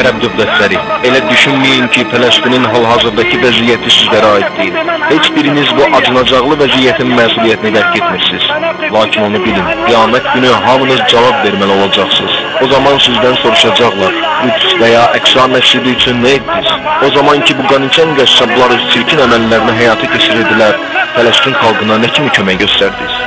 Ərəb dövlətləri, elə düşünməyin ki, Fələstinin hal-hazırdakı vəziyyəti sizlərə aid deyil. Heç biriniz bu acınacaqlı vəziyyətin məsuliyyətini dərk etmirsiniz. Lakin onu bilin, qiyamət günü hamınız cavab verməli olacaqsınız. O zaman sizdən soruşacaqlar, Qüds və ya Əqsa məscidi üçün nə etdiniz? O zaman ki, bu qaniçən qəssablar öz çirkin əməllərini həyata keçirirdilər, Fələstin xalqına nə kimi kömək göstərdiniz?